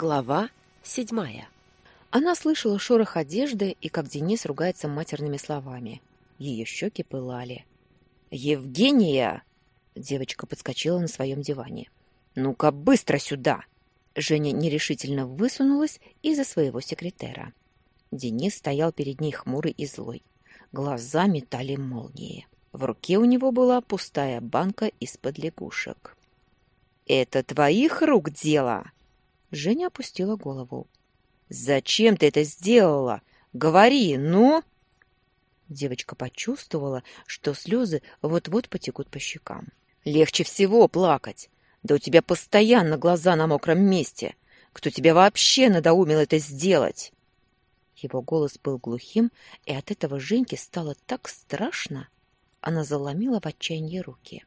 Глава седьмая. Она слышала шорох одежды и как Денис ругается матерными словами. Ее щеки пылали. «Евгения!» Девочка подскочила на своем диване. «Ну-ка, быстро сюда!» Женя нерешительно высунулась из-за своего секретера. Денис стоял перед ней хмурый и злой. Глаза метали молнии. В руке у него была пустая банка из-под лягушек. «Это твоих рук дело?» Женя опустила голову. «Зачем ты это сделала? Говори, ну!» Девочка почувствовала, что слезы вот-вот потекут по щекам. «Легче всего плакать. Да у тебя постоянно глаза на мокром месте. Кто тебя вообще надоумил это сделать?» Его голос был глухим, и от этого Женьке стало так страшно. Она заломила в отчаянии руки.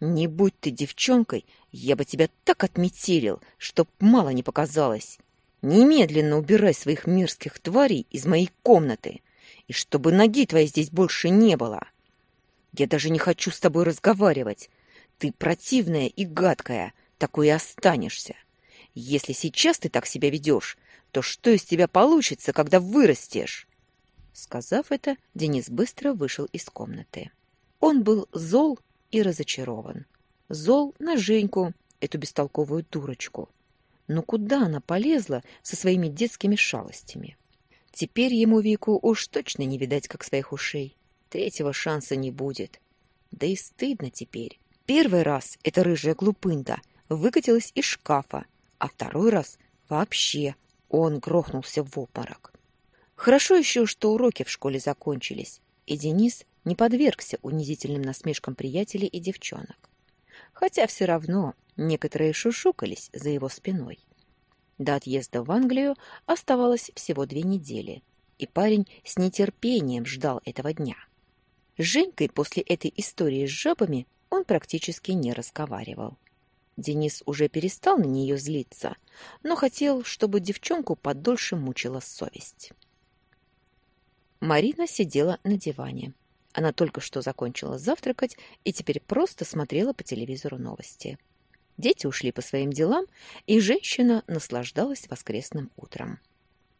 Не будь ты девчонкой, я бы тебя так отметелил, чтоб мало не показалось. Немедленно убирай своих мирских тварей из моей комнаты, и чтобы ноги твоей здесь больше не было. Я даже не хочу с тобой разговаривать. Ты противная и гадкая, такой и останешься. Если сейчас ты так себя ведешь, то что из тебя получится, когда вырастешь?» Сказав это, Денис быстро вышел из комнаты. Он был зол и разочарован. Зол на Женьку, эту бестолковую дурочку. Но куда она полезла со своими детскими шалостями? Теперь ему Вику уж точно не видать, как своих ушей. Третьего шанса не будет. Да и стыдно теперь. Первый раз эта рыжая глупында выкатилась из шкафа, а второй раз вообще он грохнулся в обморок. Хорошо еще, что уроки в школе закончились, и Денис не подвергся унизительным насмешкам приятелей и девчонок. Хотя все равно некоторые шушукались за его спиной. До отъезда в Англию оставалось всего две недели, и парень с нетерпением ждал этого дня. С Женькой после этой истории с жабами он практически не разговаривал. Денис уже перестал на нее злиться, но хотел, чтобы девчонку подольше мучила совесть. Марина сидела на диване, она только что закончила завтракать и теперь просто смотрела по телевизору новости. Дети ушли по своим делам, и женщина наслаждалась воскресным утром.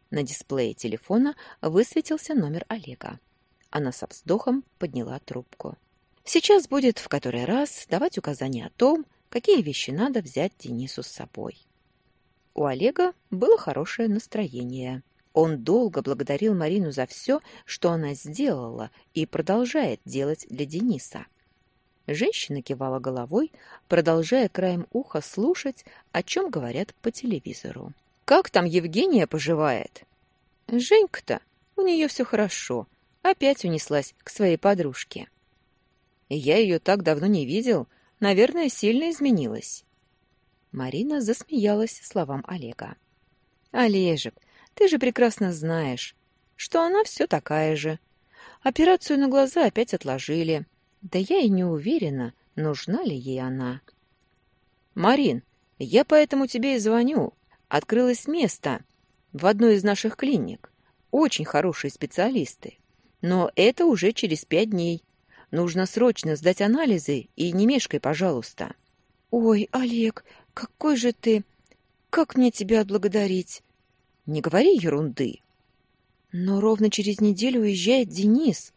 На дисплее телефона высветился номер Олега. Она со вздохом подняла трубку. Сейчас будет в который раз давать указания о том, какие вещи надо взять Денису с собой. У Олега было хорошее настроение. Он долго благодарил Марину за все, что она сделала и продолжает делать для Дениса. Женщина кивала головой, продолжая краем уха слушать, о чем говорят по телевизору. «Как там Евгения поживает?» «Женька-то, у нее все хорошо. Опять унеслась к своей подружке». «Я ее так давно не видел. Наверное, сильно изменилась». Марина засмеялась словам Олега. «Олежек, ты же прекрасно знаешь, что она все такая же. Операцию на глаза опять отложили. Да я и не уверена, нужна ли ей она. Марин, я поэтому тебе и звоню. Открылось место в одной из наших клиник. Очень хорошие специалисты. Но это уже через пять дней. Нужно срочно сдать анализы и не мешкай, пожалуйста. Ой, Олег, какой же ты... Как мне тебя отблагодарить? Не говори ерунды. Но ровно через неделю уезжает Денис.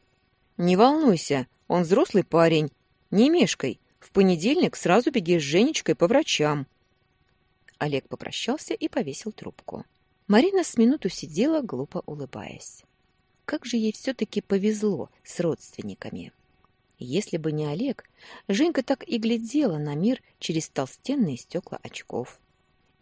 Не волнуйся, он взрослый парень. Не мешкай. В понедельник сразу беги с Женечкой по врачам. Олег попрощался и повесил трубку. Марина с минуту сидела, глупо улыбаясь. Как же ей все-таки повезло с родственниками. Если бы не Олег, Женька так и глядела на мир через толстенные стекла очков.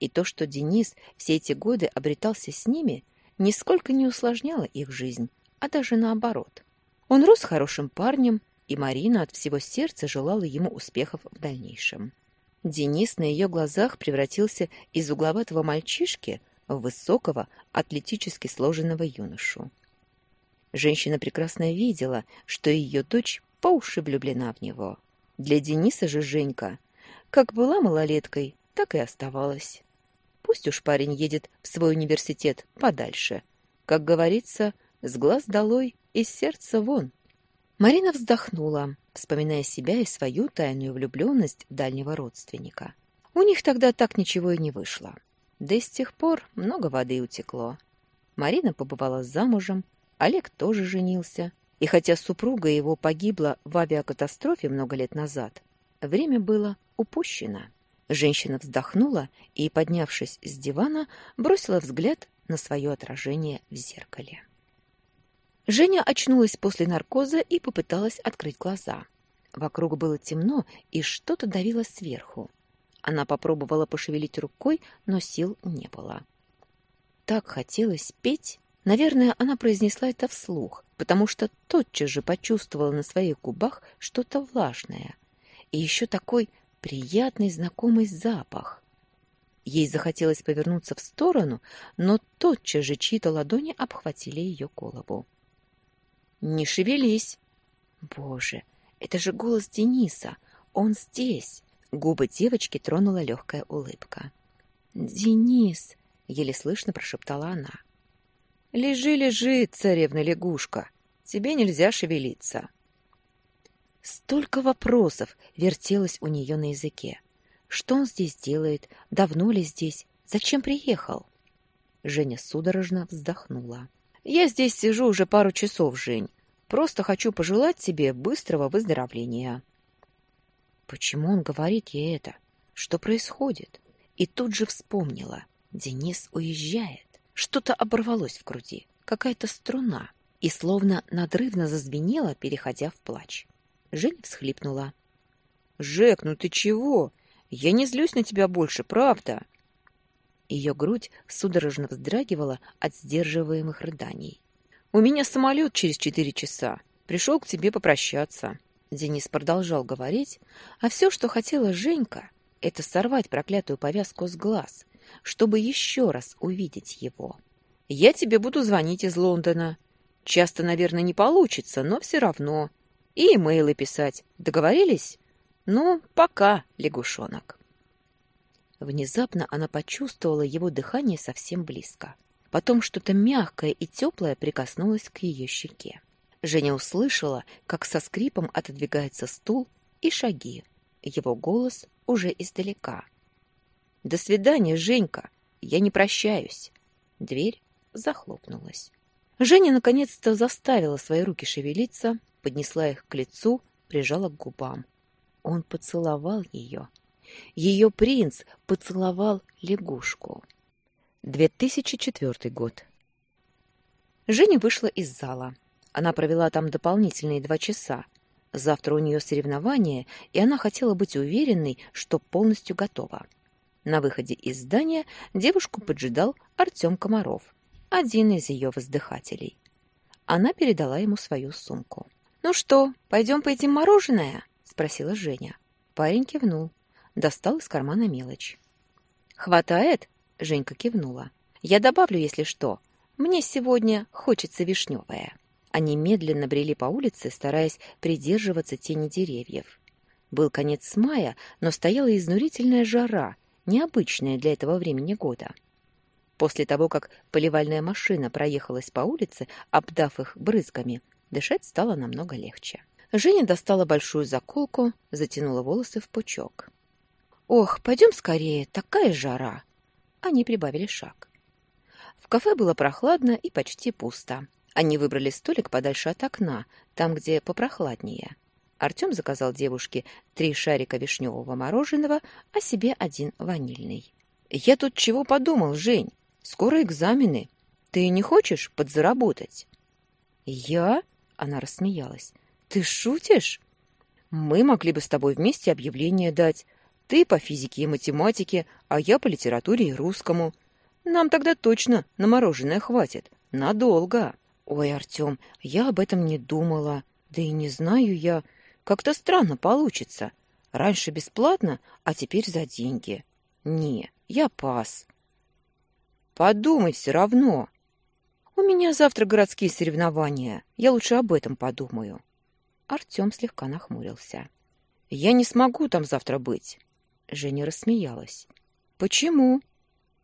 И то, что Денис все эти годы обретался с ними, нисколько не усложняло их жизнь, а даже наоборот. Он рос хорошим парнем, и Марина от всего сердца желала ему успехов в дальнейшем. Денис на ее глазах превратился из угловатого мальчишки в высокого, атлетически сложенного юношу. Женщина прекрасно видела, что ее дочь по уши влюблена в него. Для Дениса же Женька, как была малолеткой, так и оставалась. Пусть уж парень едет в свой университет подальше. Как говорится, с глаз долой, из сердца вон. Марина вздохнула, вспоминая себя и свою тайную влюбленность в дальнего родственника. У них тогда так ничего и не вышло. Да и с тех пор много воды утекло. Марина побывала замужем, Олег тоже женился. И хотя супруга его погибла в авиакатастрофе много лет назад, время было упущено. Женщина вздохнула и, поднявшись с дивана, бросила взгляд на свое отражение в зеркале. Женя очнулась после наркоза и попыталась открыть глаза. Вокруг было темно, и что-то давило сверху. Она попробовала пошевелить рукой, но сил не было. Так хотелось петь. Наверное, она произнесла это вслух, потому что тотчас же почувствовала на своих губах что-то влажное. И еще такой приятный знакомый запах. Ей захотелось повернуться в сторону, но тотчас же чьи-то ладони обхватили ее голову. «Не шевелись!» «Боже, это же голос Дениса! Он здесь!» Губы девочки тронула легкая улыбка. «Денис!» — еле слышно прошептала она. «Лежи, лежи, царевна-лягушка! Тебе нельзя шевелиться!» Столько вопросов вертелось у нее на языке. Что он здесь делает? Давно ли здесь? Зачем приехал? Женя судорожно вздохнула. «Я здесь сижу уже пару часов, Жень. Просто хочу пожелать тебе быстрого выздоровления». Почему он говорит ей это? Что происходит? И тут же вспомнила. Денис уезжает. Что-то оборвалось в груди, какая-то струна, и словно надрывно зазвенела, переходя в плач. Женя всхлипнула. «Жек, ну ты чего? Я не злюсь на тебя больше, правда?» Ее грудь судорожно вздрагивала от сдерживаемых рыданий. «У меня самолет через четыре часа. Пришел к тебе попрощаться». Денис продолжал говорить, а все, что хотела Женька, это сорвать проклятую повязку с глаз, чтобы еще раз увидеть его. «Я тебе буду звонить из Лондона. Часто, наверное, не получится, но все равно и имейлы писать. Договорились? Ну, пока, лягушонок. Внезапно она почувствовала его дыхание совсем близко. Потом что-то мягкое и теплое прикоснулось к ее щеке. Женя услышала, как со скрипом отодвигается стул и шаги. Его голос уже издалека. «До свидания, Женька! Я не прощаюсь!» Дверь захлопнулась. Женя наконец-то заставила свои руки шевелиться, поднесла их к лицу, прижала к губам. Он поцеловал ее. Ее принц поцеловал лягушку. 2004 год. Женя вышла из зала. Она провела там дополнительные два часа. Завтра у нее соревнование, и она хотела быть уверенной, что полностью готова. На выходе из здания девушку поджидал Артем Комаров, один из ее воздыхателей. Она передала ему свою сумку. «Ну что, пойдем поедим мороженое?» — спросила Женя. Парень кивнул. Достал из кармана мелочь. «Хватает?» — Женька кивнула. «Я добавлю, если что. Мне сегодня хочется вишневое». Они медленно брели по улице, стараясь придерживаться тени деревьев. Был конец мая, но стояла изнурительная жара, необычная для этого времени года. После того, как поливальная машина проехалась по улице, обдав их брызгами, Дышать стало намного легче. Женя достала большую заколку, затянула волосы в пучок. «Ох, пойдем скорее, такая жара!» Они прибавили шаг. В кафе было прохладно и почти пусто. Они выбрали столик подальше от окна, там, где попрохладнее. Артем заказал девушке три шарика вишневого мороженого, а себе один ванильный. «Я тут чего подумал, Жень? Скоро экзамены. Ты не хочешь подзаработать?» «Я?» Она рассмеялась. «Ты шутишь? Мы могли бы с тобой вместе объявление дать. Ты по физике и математике, а я по литературе и русскому. Нам тогда точно на мороженое хватит. Надолго. Ой, Артем, я об этом не думала. Да и не знаю я. Как-то странно получится. Раньше бесплатно, а теперь за деньги. Не, я пас. Подумай все равно. «У меня завтра городские соревнования. Я лучше об этом подумаю». Артем слегка нахмурился. «Я не смогу там завтра быть». Женя рассмеялась. «Почему?»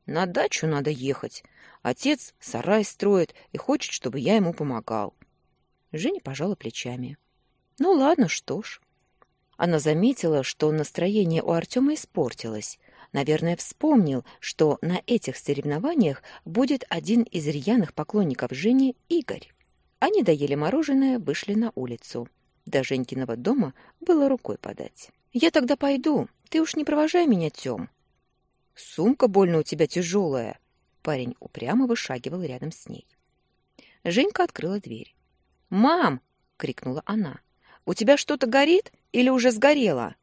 «На дачу надо ехать. Отец сарай строит и хочет, чтобы я ему помогал». Женя пожала плечами. «Ну ладно, что ж». Она заметила, что настроение у Артема испортилось. Наверное, вспомнил, что на этих соревнованиях будет один из рьяных поклонников Жени Игорь. Они доели мороженое, вышли на улицу. До Женькиного дома было рукой подать. «Я тогда пойду. Ты уж не провожай меня, Тём». «Сумка больно у тебя тяжелая». Парень упрямо вышагивал рядом с ней. Женька открыла дверь. «Мам!» — крикнула она. «У тебя что-то горит или уже сгорело?»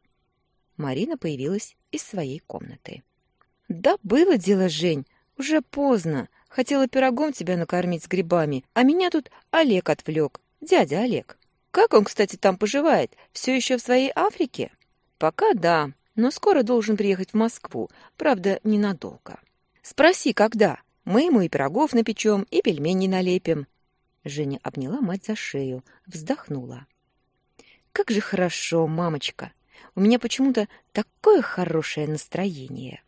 Марина появилась из своей комнаты. «Да было дело, Жень, уже поздно. Хотела пирогом тебя накормить с грибами, а меня тут Олег отвлек, дядя Олег. Как он, кстати, там поживает? Все еще в своей Африке?» «Пока да, но скоро должен приехать в Москву, правда, ненадолго». «Спроси, когда? Мы ему и пирогов напечем, и пельмени налепим». Женя обняла мать за шею, вздохнула. «Как же хорошо, мамочка! У меня почему-то такое хорошее настроение.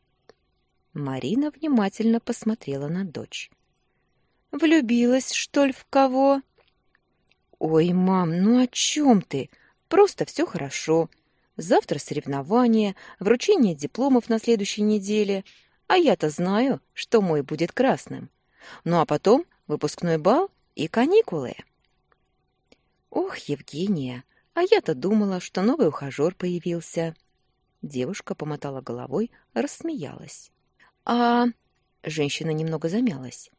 Марина внимательно посмотрела на дочь. Влюбилась, что ли, в кого? Ой, мам, ну о чем ты? Просто все хорошо. Завтра соревнования, вручение дипломов на следующей неделе. А я-то знаю, что мой будет красным. Ну а потом выпускной бал и каникулы. Ох, Евгения, а я-то думала, что новый ухажер появился. Девушка помотала головой, рассмеялась. А женщина немного замялась.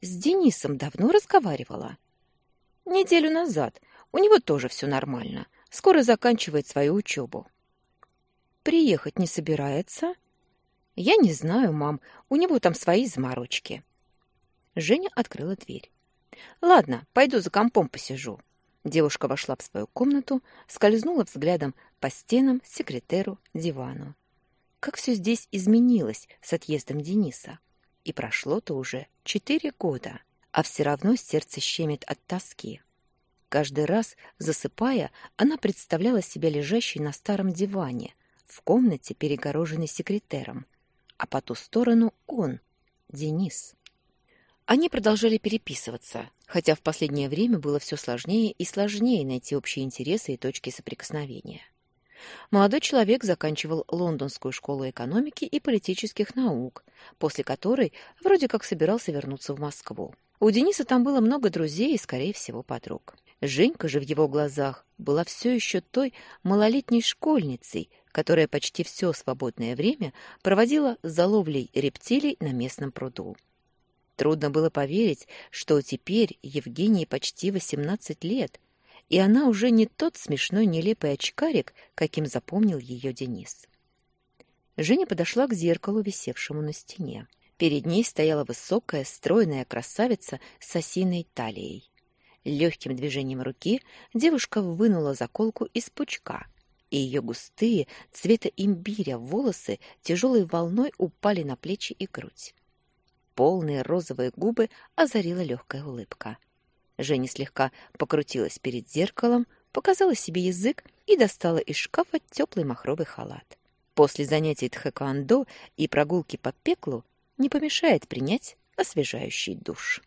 С Денисом давно разговаривала. Неделю назад. У него тоже все нормально. Скоро заканчивает свою учебу. Приехать не собирается? Я не знаю, мам. У него там свои заморочки. Женя открыла дверь. Ладно, пойду за компом посижу. Девушка вошла в свою комнату, скользнула взглядом по стенам, секретеру, дивану. Как все здесь изменилось с отъездом Дениса. И прошло-то уже четыре года, а все равно сердце щемит от тоски. Каждый раз, засыпая, она представляла себя лежащей на старом диване, в комнате, перегороженной секретером, а по ту сторону он, Денис. Они продолжали переписываться, хотя в последнее время было все сложнее и сложнее найти общие интересы и точки соприкосновения. Молодой человек заканчивал Лондонскую школу экономики и политических наук, после которой вроде как собирался вернуться в Москву. У Дениса там было много друзей и, скорее всего, подруг. Женька же в его глазах была все еще той малолетней школьницей, которая почти все свободное время проводила за ловлей рептилий на местном пруду. Трудно было поверить, что теперь Евгении почти 18 лет, и она уже не тот смешной нелепый очкарик, каким запомнил ее Денис. Женя подошла к зеркалу, висевшему на стене. Перед ней стояла высокая, стройная красавица с осиной талией. Легким движением руки девушка вынула заколку из пучка, и ее густые, цвета имбиря волосы тяжелой волной упали на плечи и грудь. Полные розовые губы озарила легкая улыбка. Женя слегка покрутилась перед зеркалом, показала себе язык и достала из шкафа теплый махровый халат. После занятий тхэквондо и прогулки по пеклу не помешает принять освежающий душ.